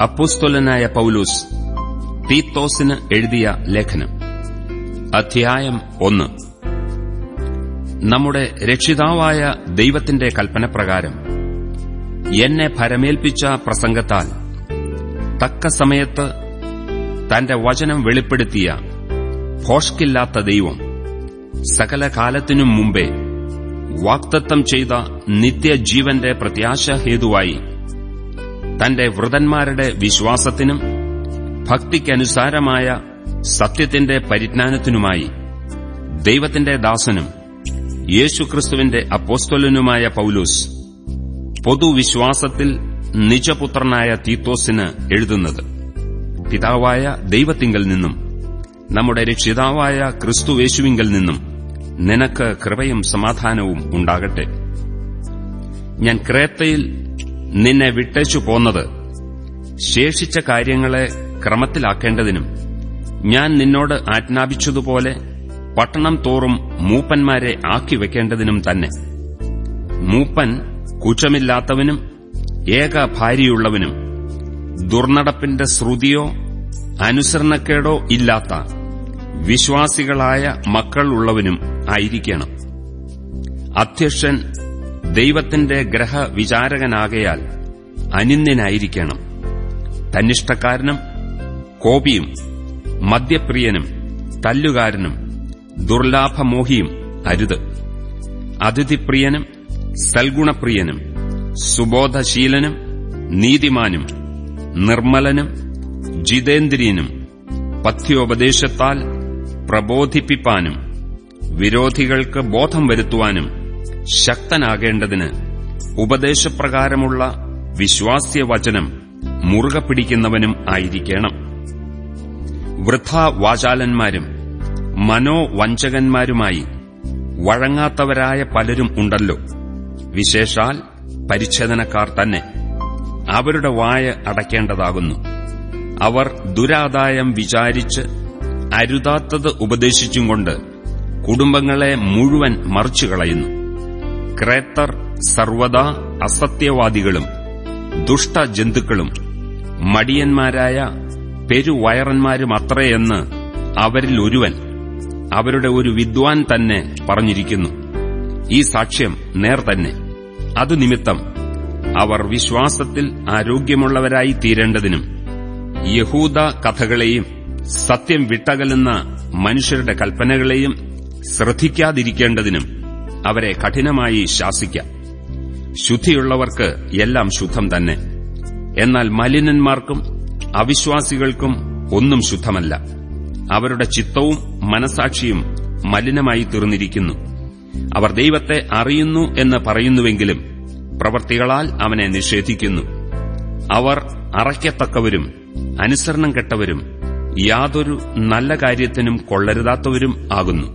അപ്പോസ്തോലനായ പൌലൂസ് തീത്തോസിന് എഴുതിയ ലേഖനം. അധ്യായം ഒന്ന്. നമ്മുടെ രക്ഷിതാവായ ദൈവത്തിന്റെ കൽപ്പനപ്രകാരം എന്നെ ഭരമേൽപ്പിച്ച പ്രസംഗത്താൽ തക്ക സമയത്ത് തന്റെ വചനം വെളിപ്പെടുത്തിയ ഭോഷ്കില്ലാത്ത ദൈവം സകല കാലത്തിനും മുമ്പേ വാക്തത്വം ചെയ്ത നിത്യജീവന്റെ പ്രത്യാശഹേതുവായി തന്റെ വൃതന്മാരുടെ വിശ്വാസത്തിനും ഭക്തിക്കനുസാരമായ സത്യത്തിന്റെ പരിജ്ഞാനത്തിനുമായി ദൈവത്തിന്റെ ദാസനും യേശുക്രിസ്തുവിന്റെ അപ്പോസ്തലനുമായ പൌലൂസ് പൊതുവിശ്വാസത്തിൽ നിജപുത്രനായ തീത്തോസിന് എഴുതുന്നത്. പിതാവായ ദൈവത്തിങ്കൽ നിന്നും നമ്മുടെ രക്ഷിതാവായ ക്രിസ്തുവേശുവിങ്കൽ നിന്നും നിനക്ക് കൃപയും സമാധാനവും ഉണ്ടാകട്ടെ. ഞാൻ ക്രേത്തയിൽ നിന്നെ വിട്ടേച്ചു പോന്നത്. ശേഷിച്ച കാര്യങ്ങളെ ക്രമത്തിലാക്കേണ്ടതിനും ഞാൻ നിന്നോട് ആജ്ഞാപിച്ചതുപോലെ പട്ടണം തോറും മൂപ്പന്മാരെ ആക്കി വെക്കേണ്ടതിനും തന്നെ. മൂപ്പൻ കുറ്റമില്ലാത്തവനും ഏക ഭാര്യയുള്ളവനും ദുർനടപ്പിന്റെ ശ്രുതിയോ അനുസരണക്കേടോ ഇല്ലാത്ത വിശ്വാസികളായ മക്കൾ ഉള്ളവനും ആയിരിക്കണം. അധ്യക്ഷൻ ദൈവത്തിന്റെ ഗ്രഹവിചാരകനാകയാൽ അനിന്ദനായിരിക്കണം തന്നിഷ്ടക്കാരനും കോപിയും മദ്യപ്രിയനും തല്ലുകാരനും ദുർലാഭമോഹിയും അരുത്. അതിഥിപ്രിയനും സൽഗുണപ്രിയനും സുബോധശീലനും നീതിമാനും നിർമ്മലനും ജിതേന്ദ്രിയനും പഥ്യോപദേശത്താൽ പ്രബോധിപ്പിപ്പാനും വിരോധികൾക്ക് ബോധം വരുത്തുവാനും ശക്തനാകേണ്ടതിന് ഉപദേശപ്രകാരമുള്ള വിശ്വാസ്യവചനം മുറുകെ പിടിക്കുന്നവനും ആയിരിക്കണം. വൃഥാവാചാലന്മാരും മനോവഞ്ചകന്മാരുമായി വഴങ്ങാത്തവരായ പലരും ഉണ്ടല്ലോ. വിശേഷാൽ പരിച്ഛേദനക്കാർ തന്നെ. അവരുടെ വായ അടയ്ക്കേണ്ടതാകുന്നു. അവർ ദുരാദായം വിചാരിച്ച് അരുതാത്തത് ഉപദേശിച്ചും കൊണ്ട് കുടുംബങ്ങളെ മുഴുവൻ മറിച്ചുകളയുന്നു. ക്രേത്തർ സർവദാ അസത്യവാദികളും ദുഷ്ടജന്തുക്കളും മടിയന്മാരായ പെരുവയറന്മാരുമത്രയെന്ന് അവരിൽ ഒരുവൻ അവരുടെ ഒരു വിദ്വാൻ തന്നെ പറഞ്ഞിരിക്കുന്നു. ഈ സാക്ഷ്യം നേർ തന്നെ. അതുനിമിത്തം അവർ വിശ്വാസത്തിൽ ആരോഗ്യമുള്ളവരായി തീരേണ്ടതിനും യഹൂദ കഥകളെയും സത്യം വിട്ടകലുന്ന മനുഷ്യരുടെ കൽപ്പനകളെയും ശ്രദ്ധിക്കാതിരിക്കേണ്ടതിനും അവരെ കഠിനമായി ശാസിക്കാം. ശുദ്ധിയുള്ളവർക്ക് എല്ലാം ശുദ്ധം തന്നെ. എന്നാൽ മലിനന്മാർക്കും അവിശ്വാസികൾക്കും ഒന്നും ശുദ്ധമല്ല. അവരുടെ ചിത്തവും മനസാക്ഷിയും മലിനമായി തീർന്നിരിക്കുന്നു. അവർ ദൈവത്തെ അറിയുന്നു എന്ന് പറയുന്നുവെങ്കിലും പ്രവർത്തികളാൽ അവനെ നിഷേധിക്കുന്നു. അവർ അറയ്ക്കത്തക്കവരും അനുസരണം കെട്ടവരും യാതൊരു നല്ല കാര്യത്തിനും കൊള്ളരുതാത്തവരും ആകുന്നു.